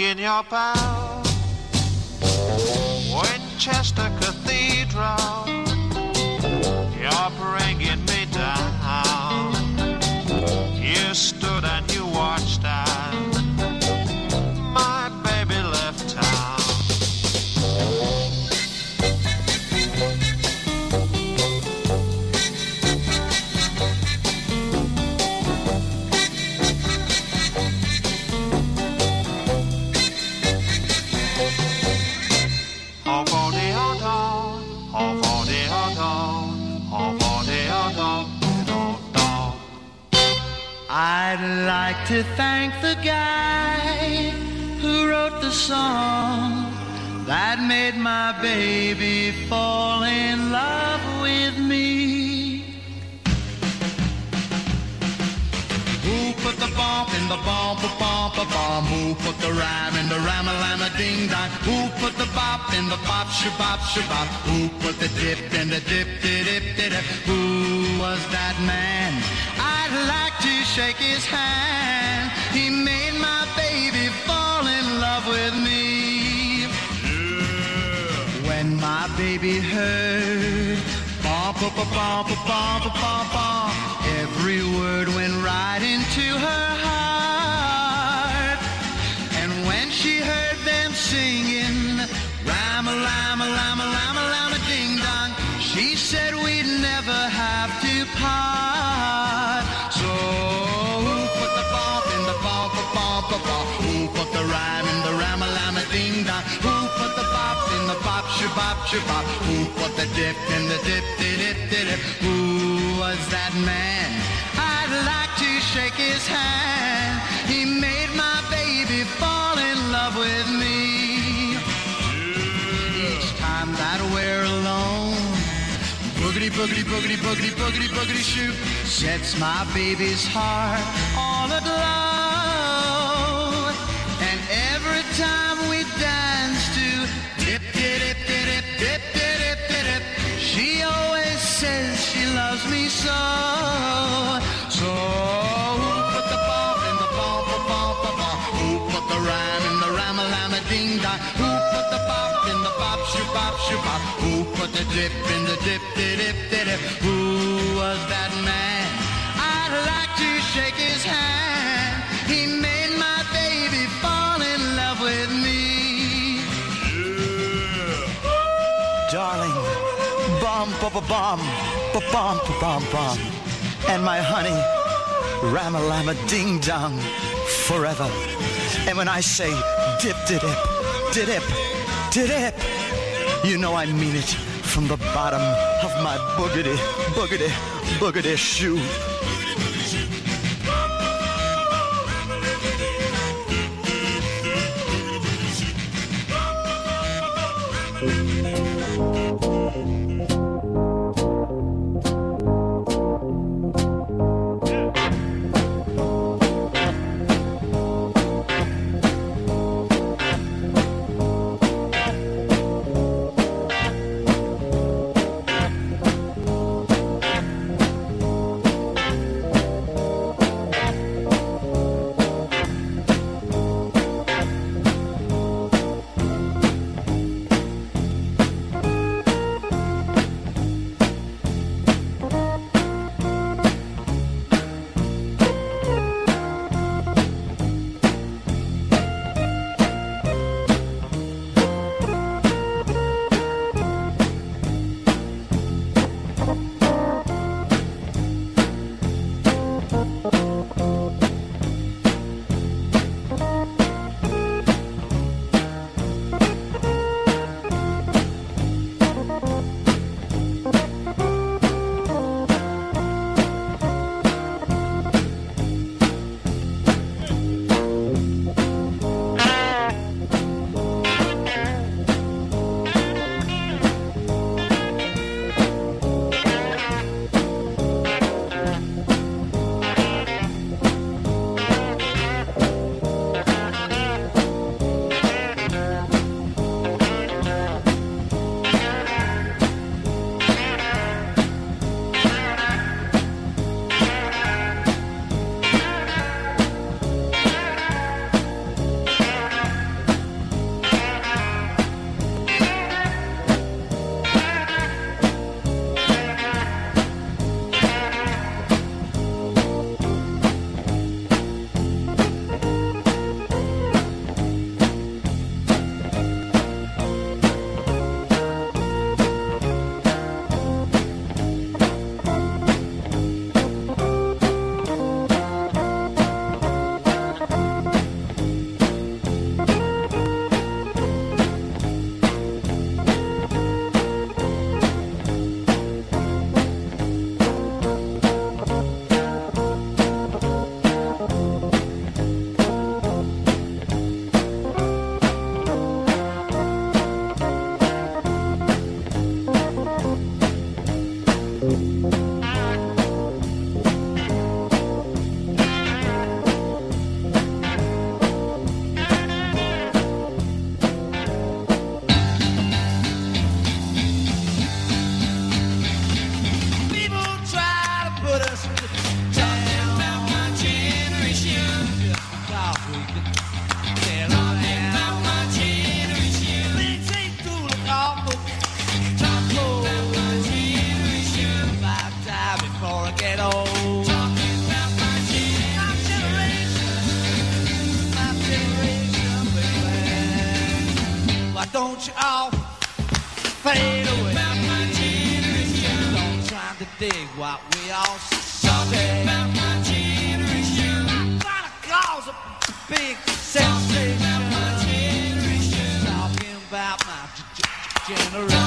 in your power. Winchester Cathedral. to thank the guy who wrote the song that made my baby fall in love with me. the bump in the bump a bump a bomb. Who put the rhyme in the rhyme a lime a ding dong? Who put the bop in the bop shabop shabop? Who put the dip in the dip dip dip dip? Who was that man? I'd like to shake his hand. He made my baby fall in love with me. Yeah. When my baby heard bump a bump a bump a bump a bump, every word went right into bop, shabop? Who put the dip in the dip, dip, dip, dip, dip? Who was that man? I'd like to shake his hand. He made my baby fall in love with me. Each time that we're alone, boogity, boogity, boogity, boogity, boogity, boogity, shoot, sets my baby's heart all aglow. Put the dip in the dip, dip, dip, dip, dip? Who was that man? I'd like to shake his hand. He made my baby fall in love with me. Yeah. Darling, bum, ba ba bum, ba bum, ba bum, bum. And my honey, rama lama ding dong, forever. And when I say dip, dip, dip, dip, dip, you know I mean it from the bottom of my boogity, boogity, boogity shoe. what we all should be. my generation. Gonna cause a big sensation. Talking about my generation.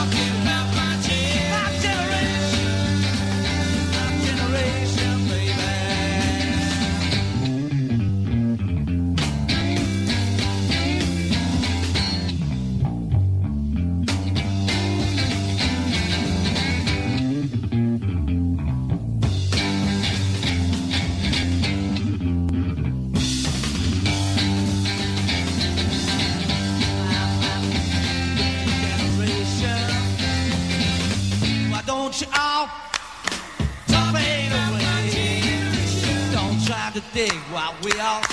the thing while we all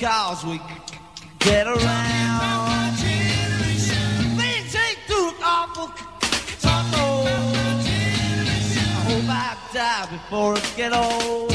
cause we get around. Things ain't too awful. I hope I die before it get old.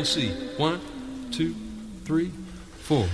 In C. One, two, three, four.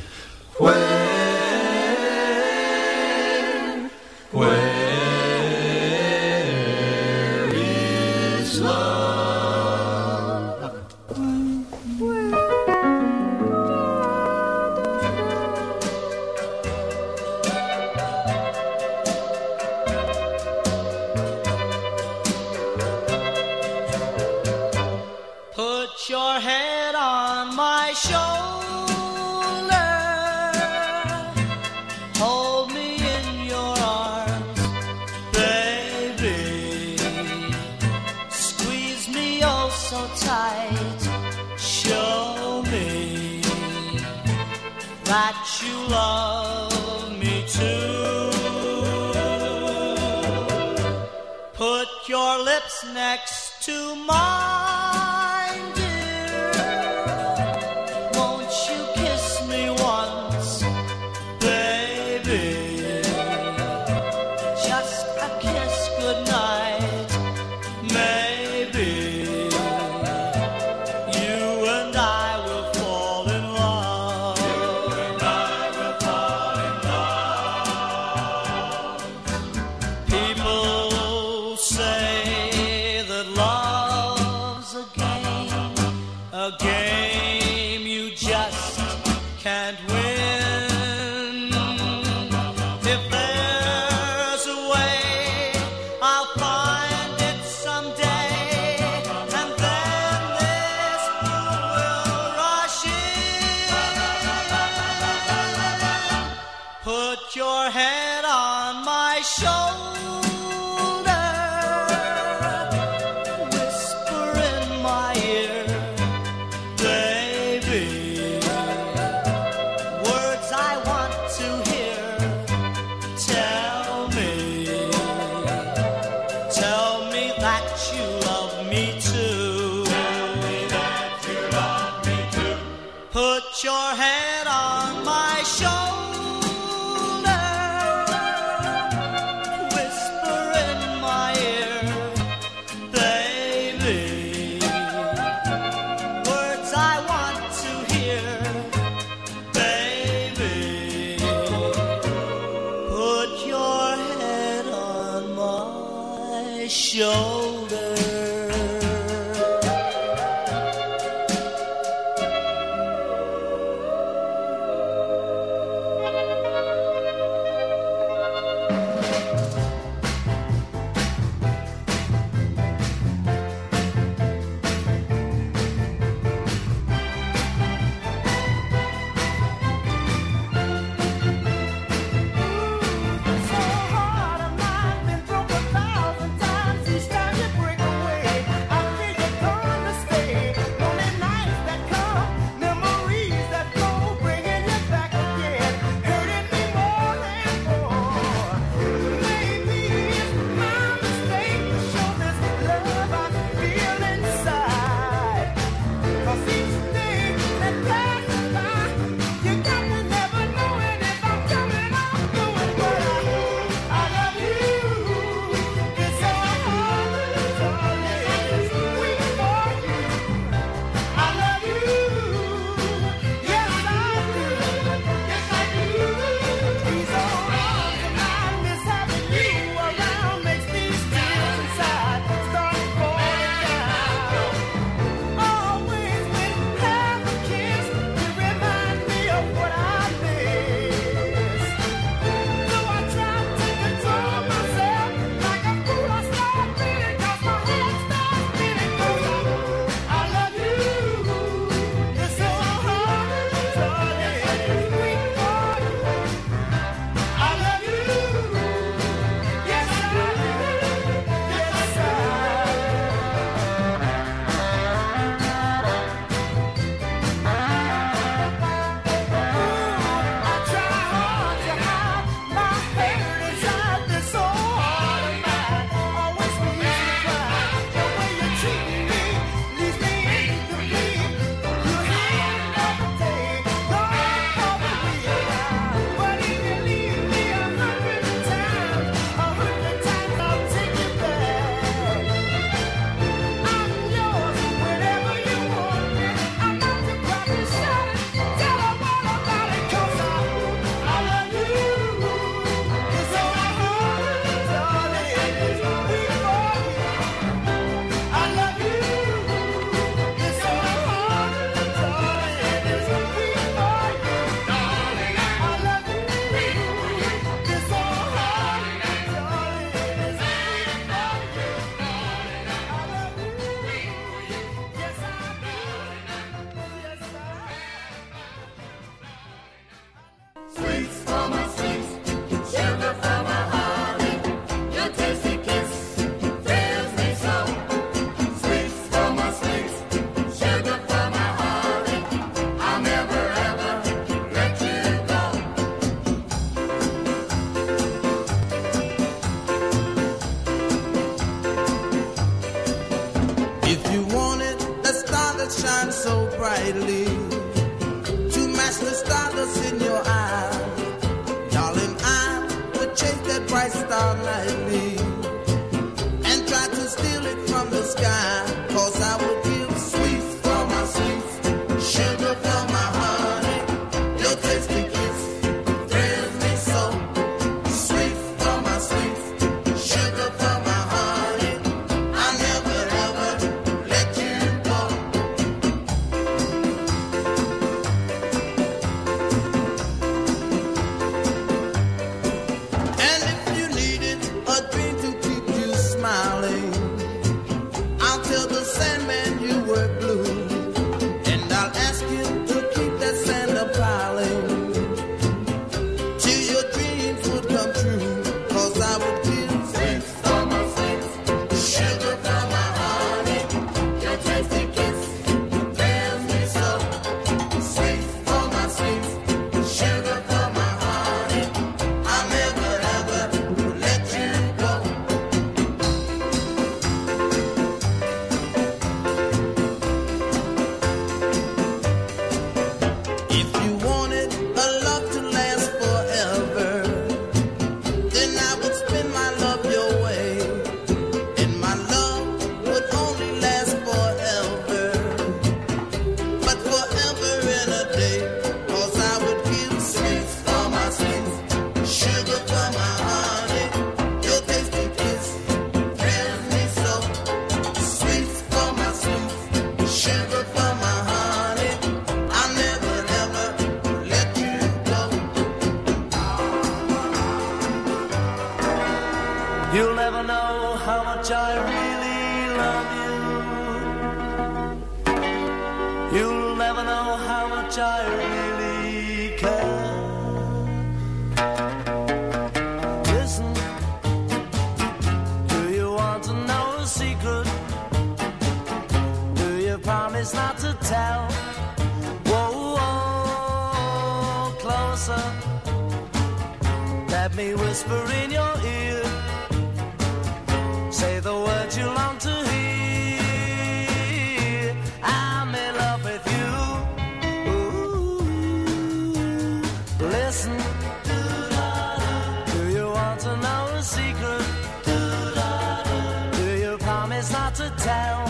Shine so brightly. Not to tell?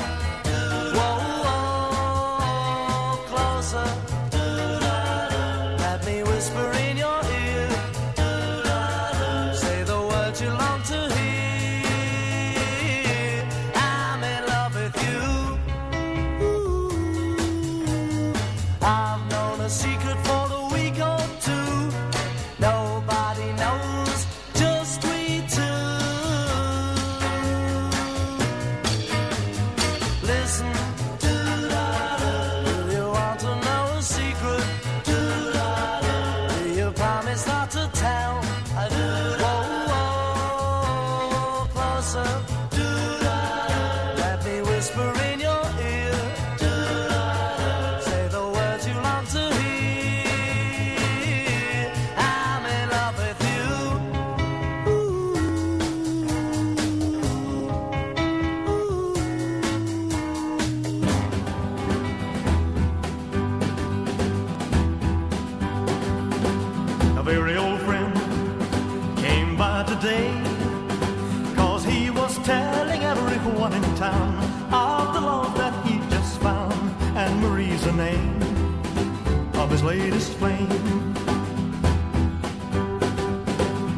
Of his latest flame.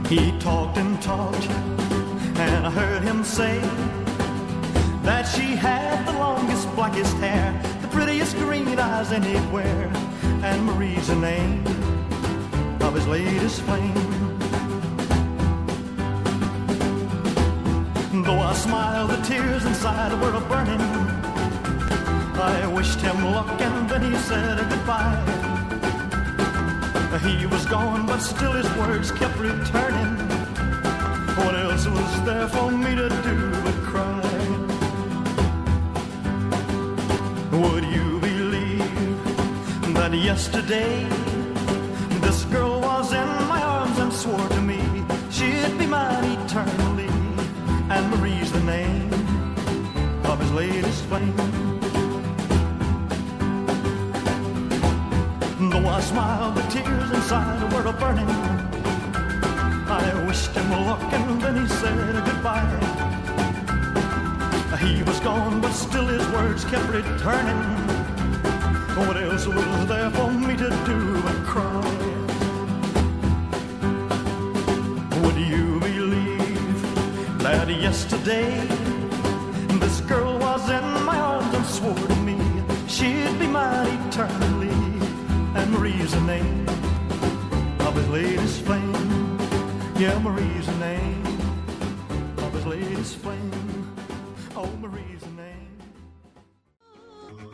He talked and talked, and I heard him say that she had the longest, blackest hair, the prettiest green eyes anywhere. And Marie's the name of his latest flame. Though I smiled, the tears inside were a burning. I wished him luck and then he said a goodbye. He was gone, but still his words kept returning. What else was there for me to do but cry? Would you believe that yesterday this girl was in my arms and swore to me she'd be mine eternally? And Marie's the name of his latest flame. I smiled, the tears inside were a burning. I wished him luck and then he said goodbye. He was gone, but still his words kept returning. What else was there for me to do but cry? Would you believe that yesterday this girl was in my arms and swore to me she'd be mine eternally? The name of his latest flame. Yeah, Marie's the name of his latest flame. Oh, Marie's the name.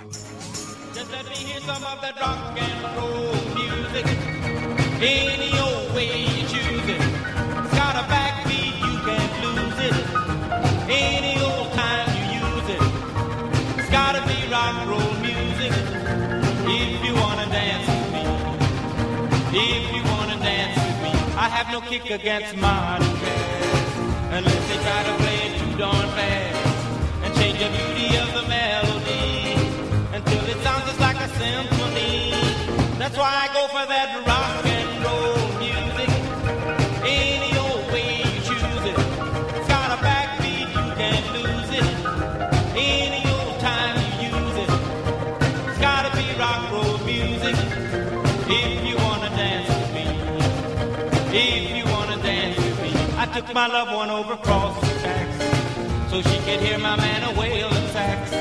Just let me hear some of that rock and roll music. Any have no kick against modern jazz. Unless they try to play it too darn fast. And change the beauty of the melody until it sounds just like a symphony. That's why I go for that rock took my loved one over across the tracks so she could hear my man a wailing sax.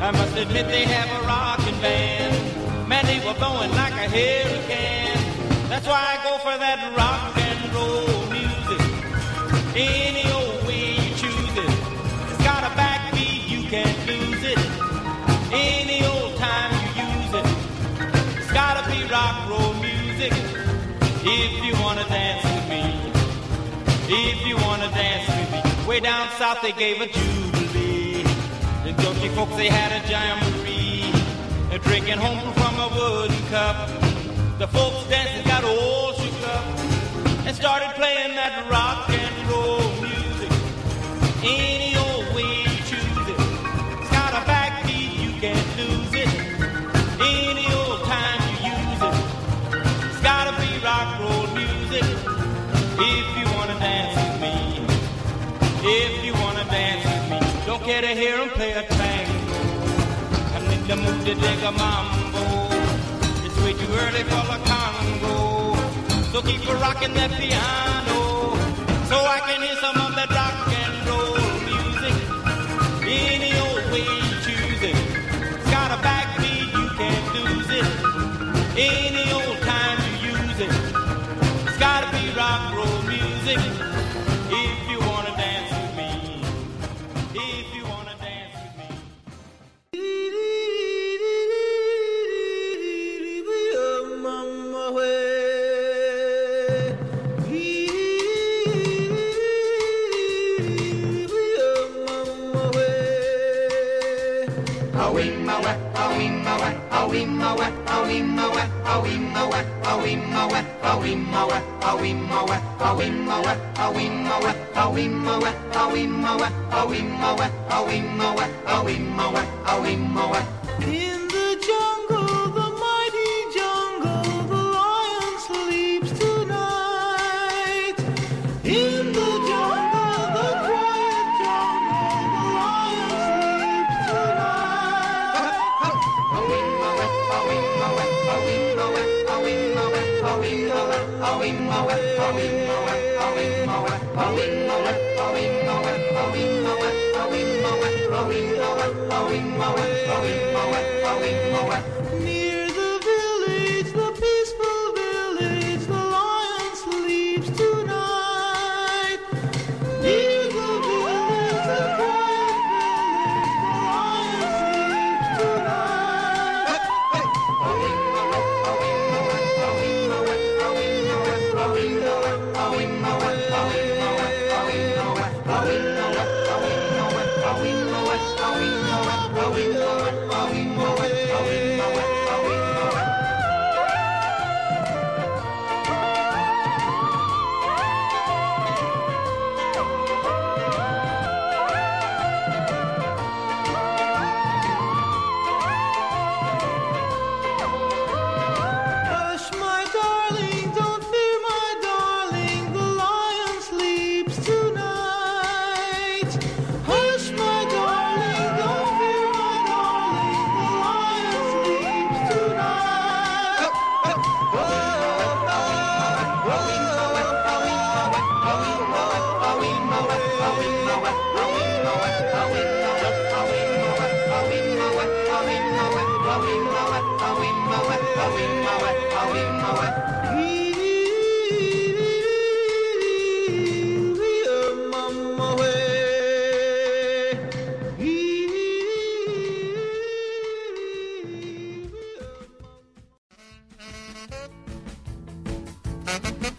I must admit they have a rockin' band. Man, they were blowing like a hurricane. That's why I go for that rock and roll music. Any old way you choose it. It's got a backbeat, you can't lose it. Any old time you use it. It's gotta be be rock roll music. If if you wanna dance with me, way down south they gave a jubilee. The junkie folks they had a jamboree, They're drinking home from a wooden cup. The folks dancing got all shook up and started playing that rock and roll music. Any care to hear 'em play a tango. I'm in the mood to dig a mambo. It's way too early for the Congo. So keep a rocking that piano, so I can hear some of that rock and roll music. Any old way you choose it, it's got a backbeat you can't lose it. Any old time you use it, it's gotta be rock roll music. Thank you.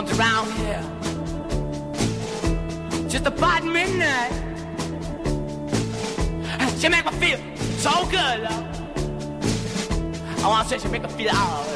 comes around here just about midnight. She make me feel so good, love. I wanna say she make me feel all.